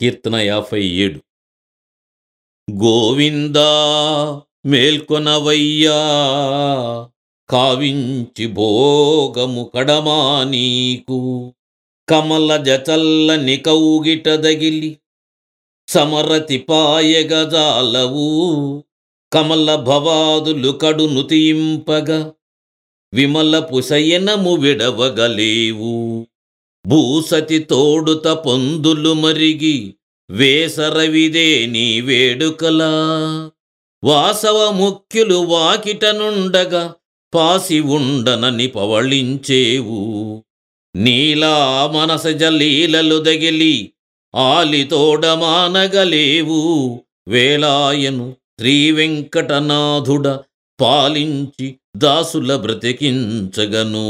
కీర్తన యాభై ఏడు. గోవిందా మేల్కొనవయ్యా కావించి భోగము కడమా నీకు. కమల జచల్లని కౌగిటదగిలి సమరతి పాయగజాలవు కమల భవాదులు కడు నుతింపగా విమల పుసయనము విడవగలేవు. భూసతి తోడుత పొందులు మరిగి వేసరవిదే నీ వేడుకలా. వాసవ ముఖ్యులు వాకిటనుండగా పాసి ఉండనని పవళించేవు. నీలా మనసజ లీలలు దగిలి ఆలితోడమానగలేవు వేలాయను శ్రీవెంకటనాథుడ పాలించి దాసుల బ్రతికించగను.